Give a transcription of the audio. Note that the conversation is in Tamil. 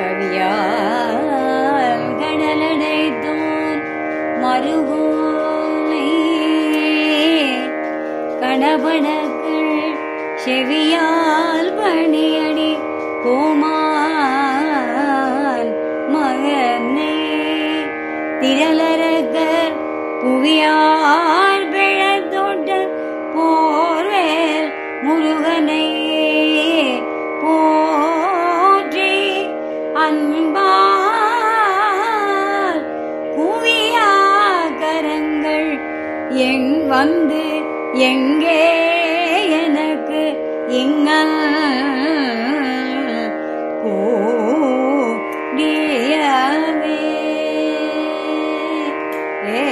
கவியால் கடலடைத்தோன் மருகோனை கணவனக்கள் செவியால் பணியடி கோமான் மகனே. திரளரகர் புவியால் அன்பால் புவியா கரங்கள் எங் வந்து எங்கே எனக்கு இங்கல் கோடியவே ஏ